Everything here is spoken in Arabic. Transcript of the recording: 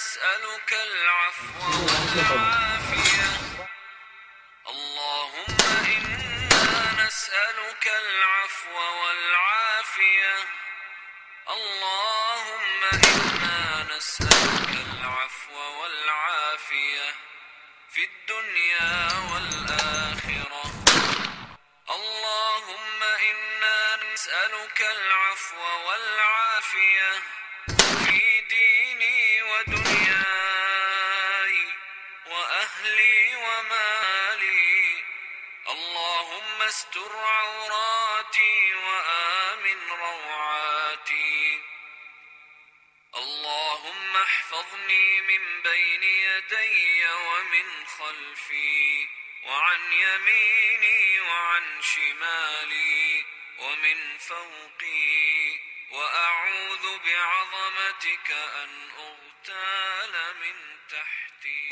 نسألك العفو والعافية. اللهم إنا نسألك العفو والعافية. اللهم إنا نسألك العفو والعافية. في الدنيا والآخرة. اللهم إنا نسألك العفو والعافية. ومالي اللهم استر عوراتي وآمن روعاتي. اللهم احفظني من بين يدي ومن خلفي وعن يميني وعن شمالي ومن فوقي. وأعوذ بعظمتك أن أغتال من تحتي.